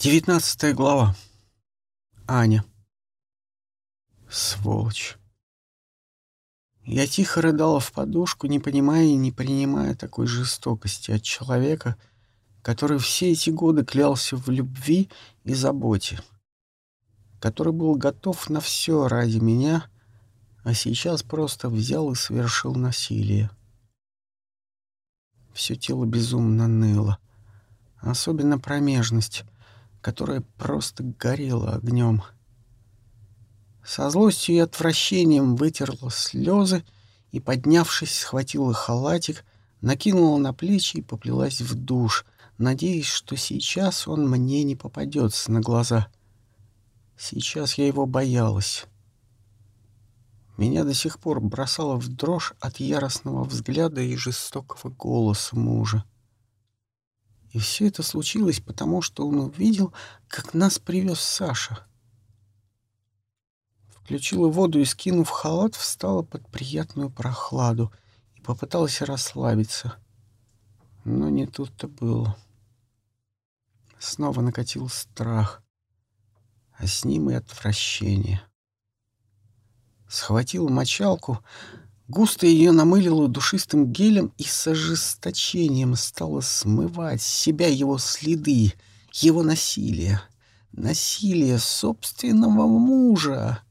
Девятнадцатая глава. Аня. Сволочь. Я тихо рыдала в подушку, не понимая и не принимая такой жестокости от человека, который все эти годы клялся в любви и заботе, который был готов на все ради меня, а сейчас просто взял и совершил насилие. Все тело безумно ныло, особенно промежность — которая просто горела огнем. Со злостью и отвращением вытерла слезы и, поднявшись, схватила халатик, накинула на плечи и поплелась в душ, надеясь, что сейчас он мне не попадется на глаза. Сейчас я его боялась. Меня до сих пор бросало в дрожь от яростного взгляда и жестокого голоса мужа. И все это случилось потому, что он увидел, как нас привез Саша. Включила воду и, скинув халат, встала под приятную прохладу и попыталась расслабиться. Но не тут-то было. Снова накатил страх, а с ним и отвращение. Схватила мочалку, Густо ее намылило душистым гелем и с ожесточением стало смывать с себя его следы, его насилие. Насилие собственного мужа.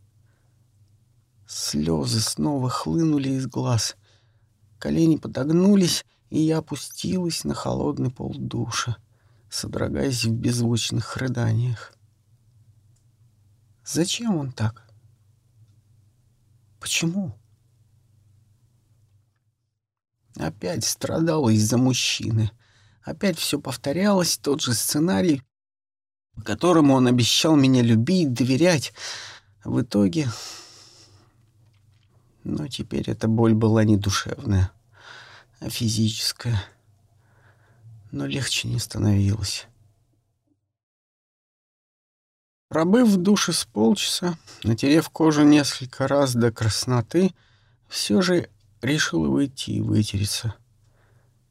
Слезы снова хлынули из глаз. Колени подогнулись, и я опустилась на холодный пол душа, содрогаясь в беззвучных рыданиях. Зачем он так? Почему? Опять страдала из-за мужчины. Опять все повторялось, тот же сценарий, по которому он обещал меня любить, доверять. В итоге... Но теперь эта боль была не душевная, а физическая. Но легче не становилось. Пробыв в душе с полчаса, натерев кожу несколько раз до красноты, все же решила выйти и вытереться.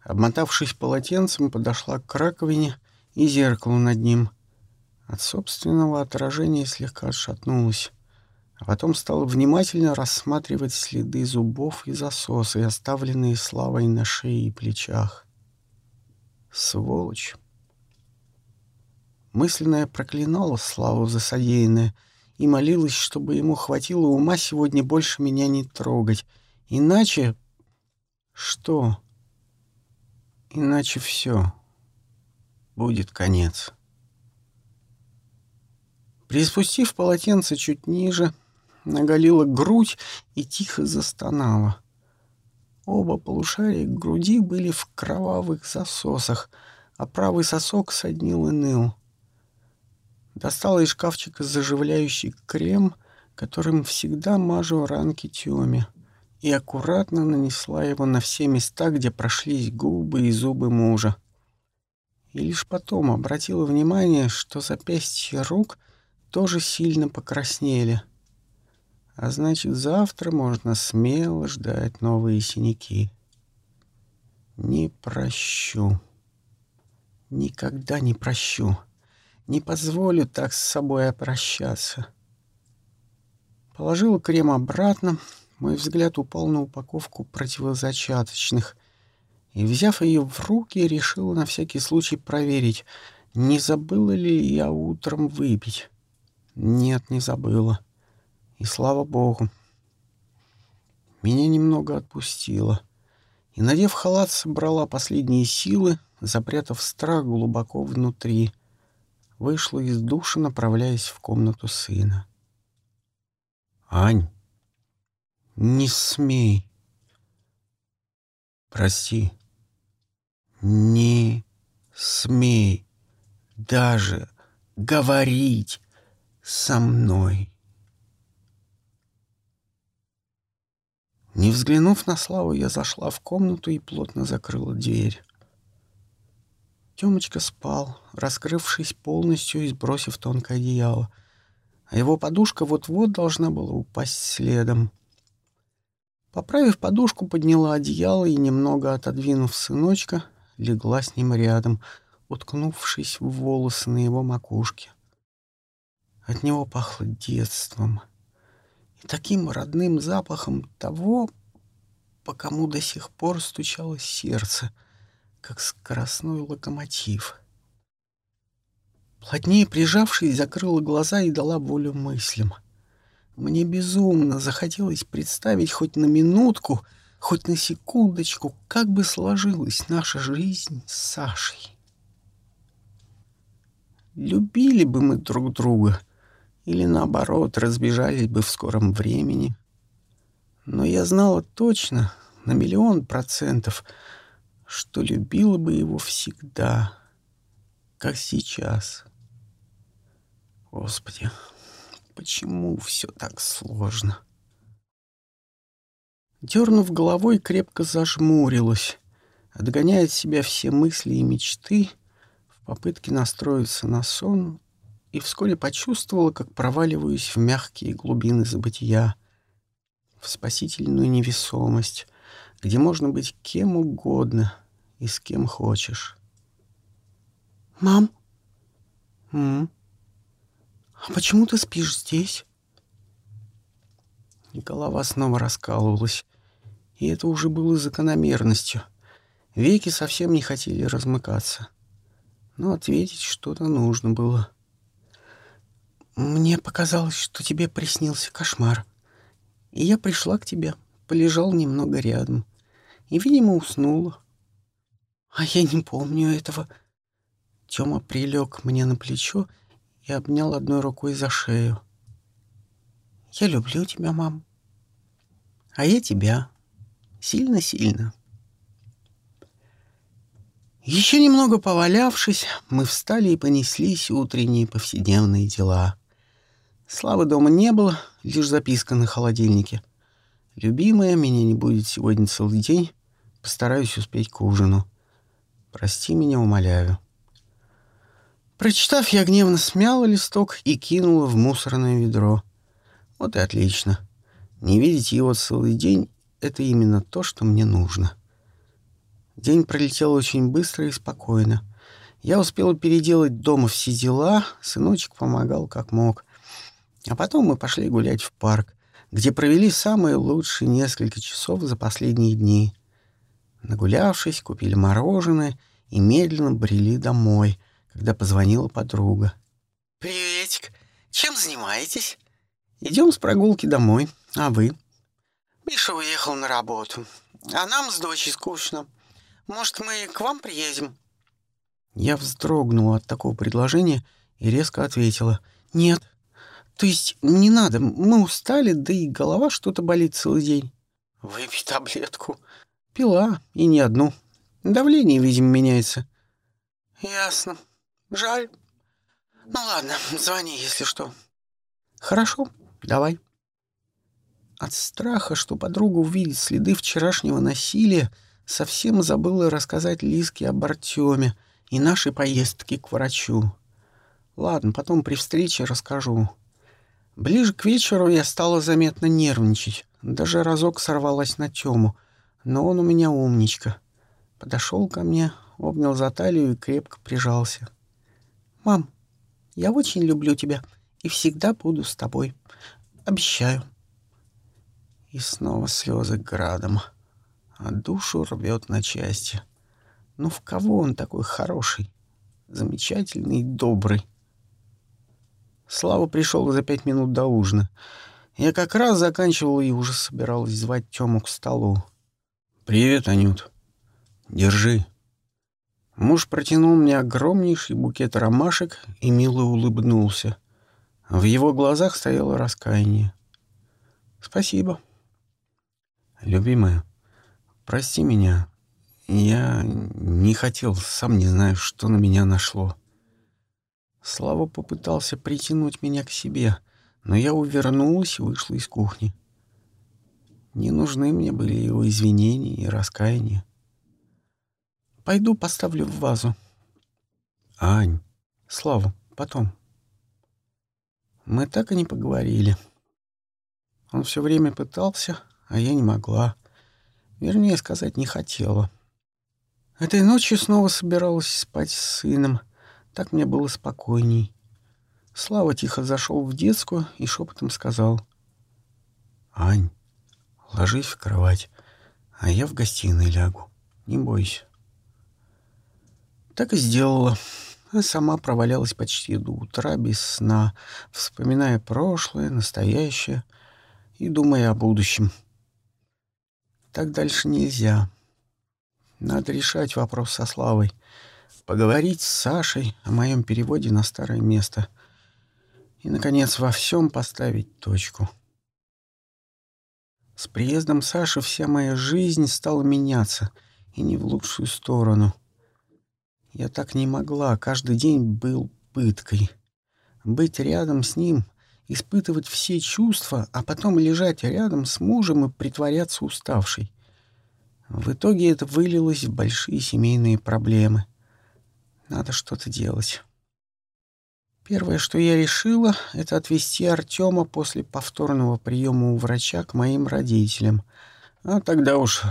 Обмотавшись полотенцем, подошла к раковине и зеркалу над ним. От собственного отражения слегка отшатнулась, а потом стала внимательно рассматривать следы зубов и засосы, оставленные Славой на шее и плечах. Сволочь! Мысленно я проклинала Славу за содеянное и молилась, чтобы ему хватило ума сегодня больше меня не трогать — Иначе... Что? Иначе все. Будет конец. Приспустив полотенце чуть ниже, наголила грудь и тихо застонала. Оба полушария груди были в кровавых засосах, а правый сосок соднил и ныл. Достала из шкафчика заживляющий крем, которым всегда мажу ранки Тёме и аккуратно нанесла его на все места, где прошлись губы и зубы мужа. И лишь потом обратила внимание, что запястья рук тоже сильно покраснели. А значит, завтра можно смело ждать новые синяки. Не прощу. Никогда не прощу. Не позволю так с собой обращаться. Положила крем обратно, мой взгляд упал на упаковку противозачаточных, и, взяв ее в руки, решила на всякий случай проверить, не забыла ли я утром выпить. Нет, не забыла. И слава богу. Меня немного отпустило. И, надев халат, собрала последние силы, запрятав страх глубоко внутри. Вышла из душа, направляясь в комнату сына. «Ань!» Не смей. Прости. Не смей даже говорить со мной. Не взглянув на Славу, я зашла в комнату и плотно закрыла дверь. Тёмочка спал, раскрывшись полностью и сбросив тонкое одеяло, а его подушка вот-вот должна была упасть следом. Поправив подушку, подняла одеяло и, немного отодвинув сыночка, легла с ним рядом, уткнувшись в волосы на его макушке. От него пахло детством и таким родным запахом того, по кому до сих пор стучало сердце, как скоростной локомотив. Плотнее прижавшись, закрыла глаза и дала волю мыслям. Мне безумно захотелось представить хоть на минутку, хоть на секундочку, как бы сложилась наша жизнь с Сашей. Любили бы мы друг друга или, наоборот, разбежались бы в скором времени — но я знала точно, на миллион процентов, что любила бы его всегда, как сейчас. Господи, почему все так сложно? Дернув головой, крепко зажмурилась, отгоняя от себя все мысли и мечты в попытке настроиться на сон, и вскоре почувствовала, как проваливаюсь в мягкие глубины забытия — в спасительную невесомость, где можно быть кем угодно и с кем хочешь. «Мам?» «М? «А почему ты спишь здесь?» И голова снова раскалывалась, и это уже было закономерностью. Веки совсем не хотели размыкаться. Но ответить что-то нужно было. «Мне показалось, что тебе приснился кошмар», и я пришла к тебе, полежал немного рядом и, видимо, уснула. А я не помню этого. Тёма прилег мне на плечо и обнял одной рукой за шею. Я люблю тебя, мам. А я тебя. Сильно-сильно. Еще немного повалявшись, мы встали и понеслись утренние повседневные дела. Славы дома не было, лишь записка на холодильнике. «Любимая, меня не будет сегодня целый день. Постараюсь успеть к ужину. Прости меня, умоляю». Прочитав, я гневно смяла листок и кинула в мусорное ведро. Вот и отлично. Не видеть его целый день — это именно то, что мне нужно. День пролетел очень быстро и спокойно. Я успела переделать дома все дела, сыночек помогал как мог. А потом мы пошли гулять в парк, где провели самые лучшие несколько часов за последние дни. Нагулявшись, купили мороженое и медленно брели домой, когда позвонила подруга. «Приветик. Чем занимаетесь?» «Идем с прогулки домой. А вы?» «Миша уехал на работу. А нам с дочей скучно. Может, мы к вам приедем?» Я вздрогнула от такого предложения и резко ответила «Нет». То есть не надо, мы устали, да и голова что-то болит целый день. Выпей таблетку. Пила, и не одну. Давление, видимо, меняется. Ясно. Жаль. Ну ладно, звони, если что. Хорошо, давай. От страха, что подруга увидит следы вчерашнего насилия, совсем забыла рассказать Лиске об Артеме и нашей поездке к врачу. Ладно, потом при встрече расскажу. Ближе к вечеру я стала заметно нервничать. Даже разок сорвалась на Тему. Но он у меня умничка. Подошел ко мне, обнял за талию и крепко прижался. «Мам, я очень люблю тебя и всегда буду с тобой. Обещаю». И снова слезы градом, а душу рвет на части. Ну в кого он такой хороший, замечательный и добрый? Слава пришел за пять минут до ужина. Я как раз заканчивал и уже собиралась звать Тему к столу. «Привет, Анют. Держи». Муж протянул мне огромнейший букет ромашек и мило улыбнулся. В его глазах стояло раскаяние. «Спасибо». «Любимая, прости меня. Я не хотел, сам не знаю, что на меня нашло». Слава попытался притянуть меня к себе, но я увернулась и вышла из кухни. Не нужны мне были его извинения и раскаяния. Пойду поставлю в вазу. Ань, Слава, потом. Мы так и не поговорили. Он все время пытался, а я не могла. Вернее сказать, не хотела. Этой ночью снова собиралась спать с сыном. Так мне было спокойней. Слава тихо зашел в детскую и шепотом сказал. «Ань, ложись в кровать, а я в гостиной лягу. Не бойся». Так и сделала. А сама провалялась почти до утра без сна, вспоминая прошлое, настоящее и думая о будущем. Так дальше нельзя. Надо решать вопрос со Славой. Поговорить с Сашей о моем переводе на старое место. И, наконец, во всем поставить точку. С приездом Саши вся моя жизнь стала меняться, и не в лучшую сторону. Я так не могла, каждый день был пыткой. Быть рядом с ним, испытывать все чувства, а потом лежать рядом с мужем и притворяться уставшей. В итоге это вылилось в большие семейные проблемы. Надо что-то делать. Первое, что я решила, это отвезти Артема после повторного приема у врача к моим родителям, а тогда уж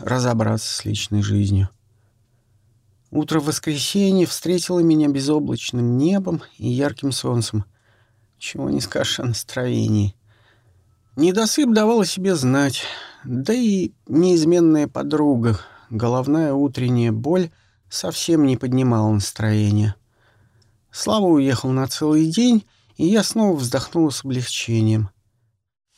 разобраться с личной жизнью. Утро в воскресенье встретило меня безоблачным небом и ярким солнцем. Чего не скажешь о настроении. Недосып давал о себе знать, да и неизменная подруга, головная утренняя боль, совсем не поднимала настроение. Слава уехал на целый день, и я снова вздохнула с облегчением.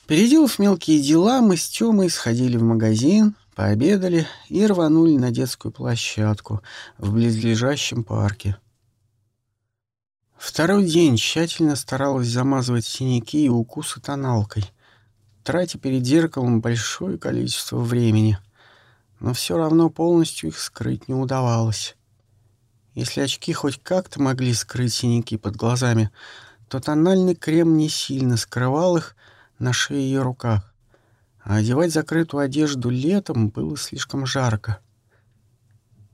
Переделав мелкие дела, мы с Тёмой сходили в магазин, пообедали и рванули на детскую площадку в близлежащем парке. Второй день тщательно старалась замазывать синяки и укусы тоналкой, тратя перед зеркалом большое количество времени, но все равно полностью их скрыть не удавалось. Если очки хоть как-то могли скрыть синяки под глазами, то тональный крем не сильно скрывал их на шее и руках. А одевать закрытую одежду летом было слишком жарко.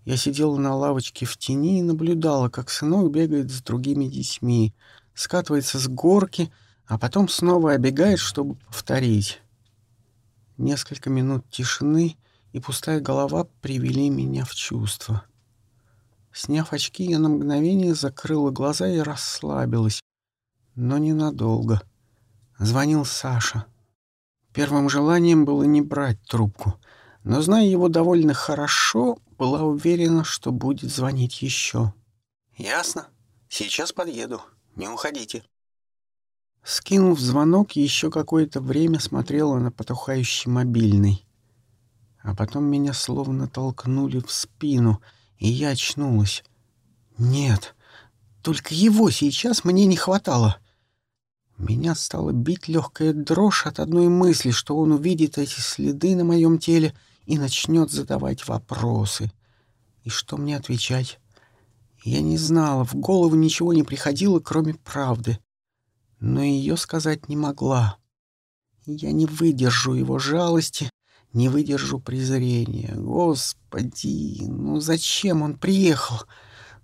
Я сидела на лавочке в тени и наблюдала, как сынок бегает с другими детьми, скатывается с горки, а потом снова обегает, чтобы повторить. Несколько минут тишины и пустая голова привели меня в чувство. Сняв очки, я на мгновение закрыла глаза и расслабилась. Но ненадолго. Звонил Саша. Первым желанием было не брать трубку, но, зная его довольно хорошо, была уверена, что будет звонить еще. «Ясно. Сейчас подъеду. Не уходите». Скинув звонок, еще какое-то время смотрела на потухающий мобильный. А потом меня словно толкнули в спину — и я очнулась. Нет, только его сейчас мне не хватало. Меня стала бить легкая дрожь от одной мысли, что он увидит эти следы на моем теле и начнет задавать вопросы. И что мне отвечать? Я не знала, в голову ничего не приходило, кроме правды. Но ее сказать не могла. Я не выдержу его жалости не выдержу презрения. Господи, ну зачем он приехал?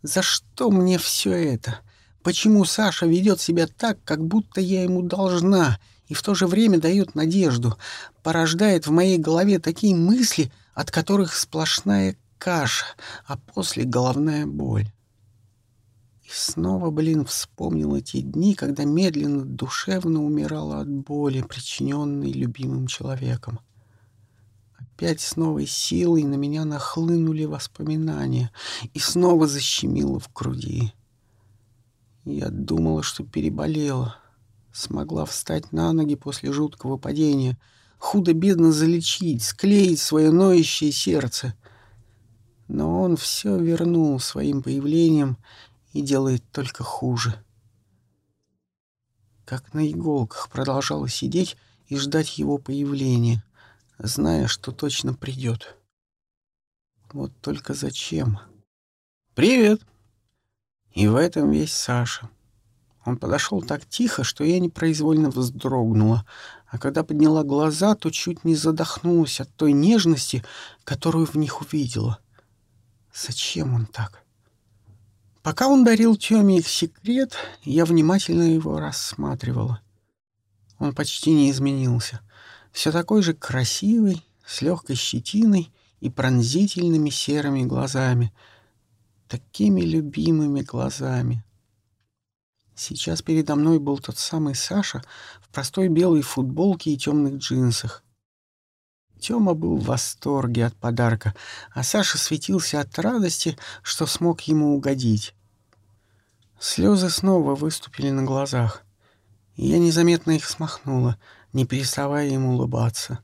За что мне все это? Почему Саша ведет себя так, как будто я ему должна, и в то же время дает надежду, порождает в моей голове такие мысли, от которых сплошная каша, а после головная боль. И снова, блин, вспомнил эти дни, когда медленно, душевно умирала от боли, причиненной любимым человеком. Опять с новой силой на меня нахлынули воспоминания и снова защемило в груди. Я думала, что переболела. Смогла встать на ноги после жуткого падения, худо-бедно залечить, склеить свое ноющее сердце. Но он все вернул своим появлением и делает только хуже. Как на иголках продолжала сидеть и ждать его появления — зная, что точно придет. Вот только зачем? «Привет!» И в этом весь Саша. Он подошел так тихо, что я непроизвольно вздрогнула, а когда подняла глаза, то чуть не задохнулась от той нежности, которую в них увидела. Зачем он так? Пока он дарил Тёме их секрет, я внимательно его рассматривала. Он почти не изменился — все такой же красивый, с легкой щетиной и пронзительными серыми глазами. Такими любимыми глазами. Сейчас передо мной был тот самый Саша в простой белой футболке и темных джинсах. Тёма был в восторге от подарка, а Саша светился от радости, что смог ему угодить. Слезы снова выступили на глазах, и я незаметно их смахнула, не переставая ему улыбаться.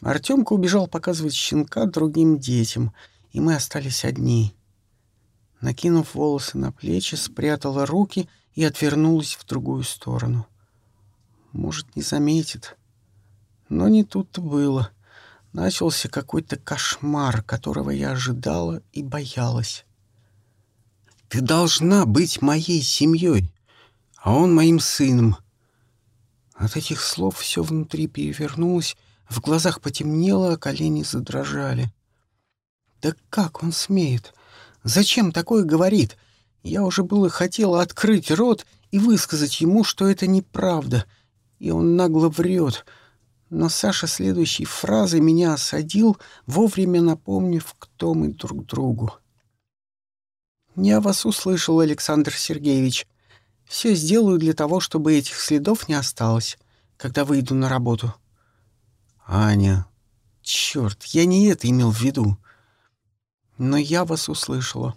Артемка убежал показывать щенка другим детям, и мы остались одни. Накинув волосы на плечи, спрятала руки и отвернулась в другую сторону. Может, не заметит. Но не тут-то было. Начался какой-то кошмар, которого я ожидала и боялась. «Ты должна быть моей семьей, а он моим сыном». От этих слов все внутри перевернулось, в глазах потемнело, а колени задрожали. «Да как он смеет? Зачем такое говорит? Я уже было хотела открыть рот и высказать ему, что это неправда, и он нагло врет» но Саша следующей фразой меня осадил, вовремя напомнив, кто мы друг другу. «Я вас услышал, Александр Сергеевич. Все сделаю для того, чтобы этих следов не осталось, когда выйду на работу». «Аня, черт, я не это имел в виду. Но я вас услышала».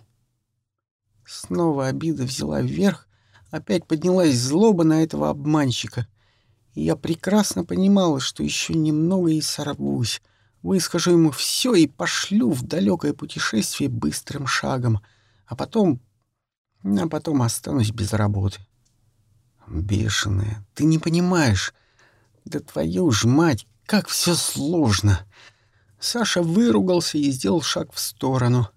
Снова обида взяла вверх, опять поднялась злоба на этого обманщика — и я прекрасно понимала, что еще немного и сорвусь. Выскажу ему все и пошлю в далекое путешествие быстрым шагом. А потом... А потом останусь без работы. Бешеная, ты не понимаешь. Да твою ж мать, как все сложно. Саша выругался и сделал шаг в сторону.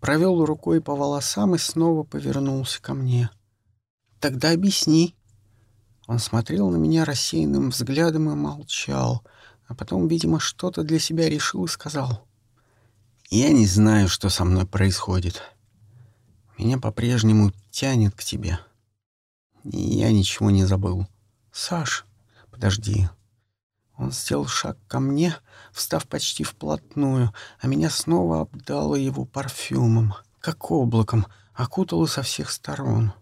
Провел рукой по волосам и снова повернулся ко мне. «Тогда объясни», он смотрел на меня рассеянным взглядом и молчал, а потом, видимо, что-то для себя решил и сказал. «Я не знаю, что со мной происходит. Меня по-прежнему тянет к тебе. Я ничего не забыл. Саш, подожди». Он сделал шаг ко мне, встав почти вплотную, а меня снова обдало его парфюмом, как облаком, окутало со всех сторон.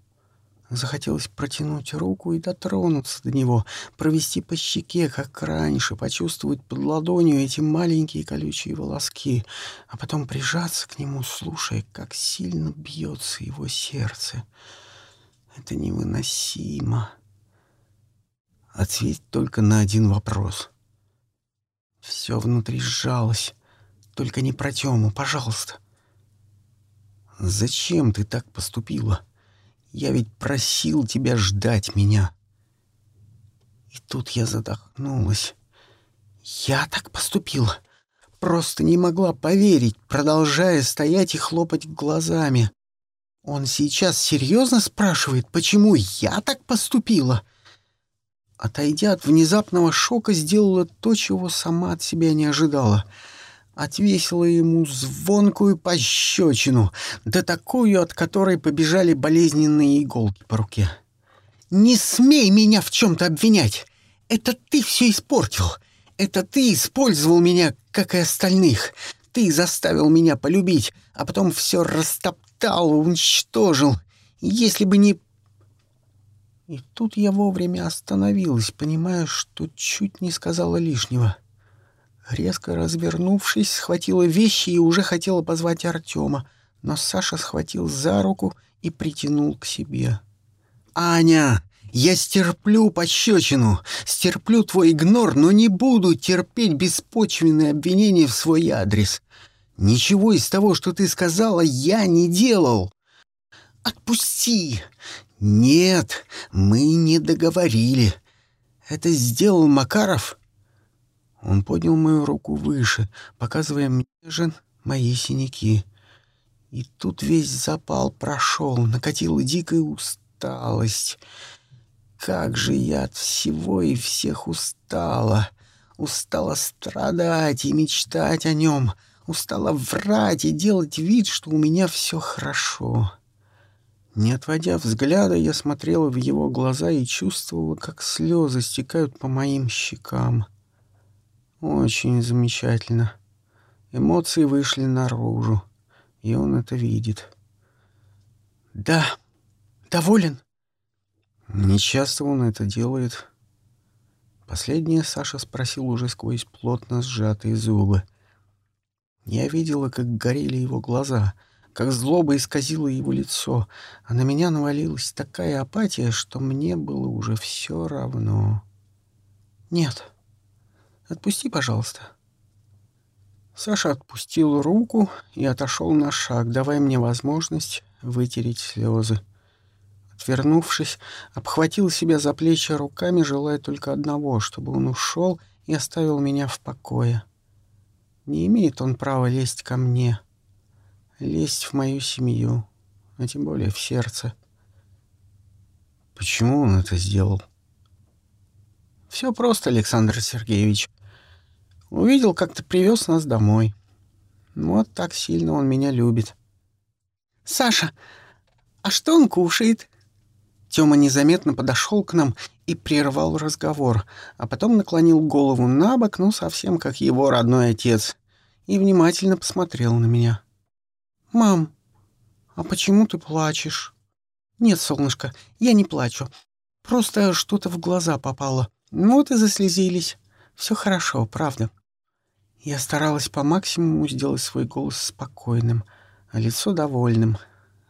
Захотелось протянуть руку и дотронуться до него, провести по щеке, как раньше, почувствовать под ладонью эти маленькие колючие волоски, а потом прижаться к нему, слушая, как сильно бьется его сердце. Это невыносимо. Ответь только на один вопрос. Все внутри сжалось. Только не про Тему, пожалуйста. Зачем ты так поступила? — я ведь просил тебя ждать меня. И тут я задохнулась. Я так поступила. Просто не могла поверить, продолжая стоять и хлопать глазами. Он сейчас серьезно спрашивает, почему я так поступила? Отойдя от внезапного шока, сделала то, чего сама от себя не ожидала — отвесила ему звонкую пощечину, да такую, от которой побежали болезненные иголки по руке. «Не смей меня в чем-то обвинять! Это ты все испортил! Это ты использовал меня, как и остальных! Ты заставил меня полюбить, а потом все растоптал, уничтожил! Если бы не...» И тут я вовремя остановилась, понимая, что чуть не сказала лишнего — Резко развернувшись, схватила вещи и уже хотела позвать Артема, но Саша схватил за руку и притянул к себе. «Аня, я стерплю пощечину, стерплю твой игнор, но не буду терпеть беспочвенные обвинения в свой адрес. Ничего из того, что ты сказала, я не делал. Отпусти! Нет, мы не договорили. Это сделал Макаров» Он поднял мою руку выше, показывая мне же мои синяки. И тут весь запал прошел, накатила дикая усталость. Как же я от всего и всех устала. Устала страдать и мечтать о нем. Устала врать и делать вид, что у меня все хорошо. Не отводя взгляда, я смотрела в его глаза и чувствовала, как слезы стекают по моим щекам. Очень замечательно. Эмоции вышли наружу, и он это видит. «Да, доволен?» Нечасто он это делает. Последнее Саша спросил уже сквозь плотно сжатые зубы. Я видела, как горели его глаза, как злоба исказила его лицо, а на меня навалилась такая апатия, что мне было уже все равно. «Нет, отпусти, пожалуйста». Саша отпустил руку и отошел на шаг, давая мне возможность вытереть слезы. Отвернувшись, обхватил себя за плечи руками, желая только одного, чтобы он ушел и оставил меня в покое. Не имеет он права лезть ко мне, лезть в мою семью, а тем более в сердце. Почему он это сделал? Все просто, Александр Сергеевич. Увидел, как ты привез нас домой. Вот так сильно он меня любит. Саша, а что он кушает? Тёма незаметно подошел к нам и прервал разговор, а потом наклонил голову на бок, ну, совсем как его родной отец, и внимательно посмотрел на меня. «Мам, а почему ты плачешь?» «Нет, солнышко, я не плачу. Просто что-то в глаза попало. Ну вот и заслезились. Все хорошо, правда». Я старалась по максимуму сделать свой голос спокойным, а лицо довольным.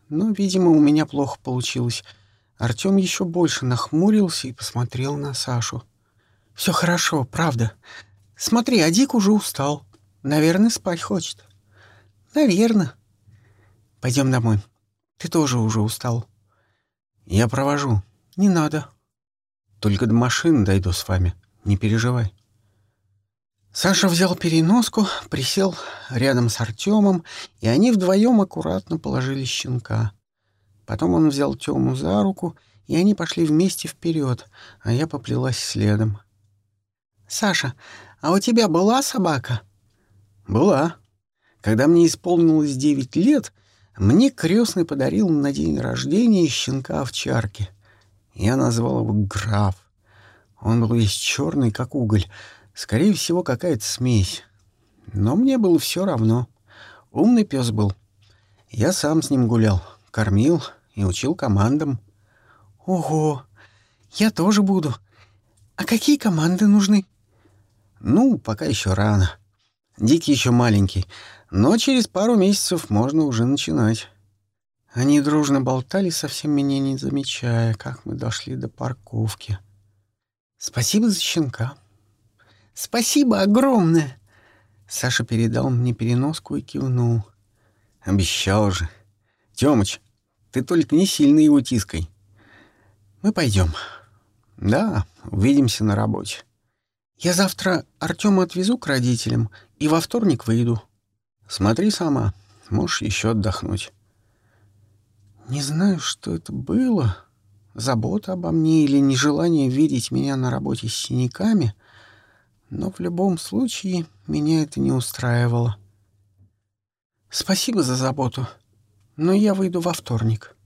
Но, видимо, у меня плохо получилось — Артём еще больше нахмурился и посмотрел на Сашу. Все хорошо, правда. Смотри, Адик уже устал. Наверное, спать хочет. Наверное. Пойдем домой. Ты тоже уже устал. Я провожу. Не надо. Только до машины дойду с вами. Не переживай. Саша взял переноску, присел рядом с Артемом, и они вдвоем аккуратно положили щенка. Потом он взял Тему за руку, и они пошли вместе вперед, а я поплелась следом. «Саша, а у тебя была собака?» «Была. Когда мне исполнилось девять лет, мне крестный подарил на день рождения щенка овчарки. Я назвал его Граф. Он был весь черный, как уголь. Скорее всего, какая-то смесь. Но мне было все равно. Умный пес был. Я сам с ним гулял, кормил, и учил командам. Ого, я тоже буду. А какие команды нужны? Ну, пока еще рано. Дикий еще маленький, но через пару месяцев можно уже начинать. Они дружно болтали, совсем меня не замечая, как мы дошли до парковки. Спасибо за щенка. Спасибо огромное. Саша передал мне переноску и кивнул. Обещал же. Тёмыч, ты только не сильно его тискай. Мы пойдем. Да, увидимся на работе. Я завтра Артема отвезу к родителям и во вторник выйду. Смотри сама, можешь еще отдохнуть. Не знаю, что это было. Забота обо мне или нежелание видеть меня на работе с синяками, но в любом случае меня это не устраивало. Спасибо за заботу но я выйду во вторник.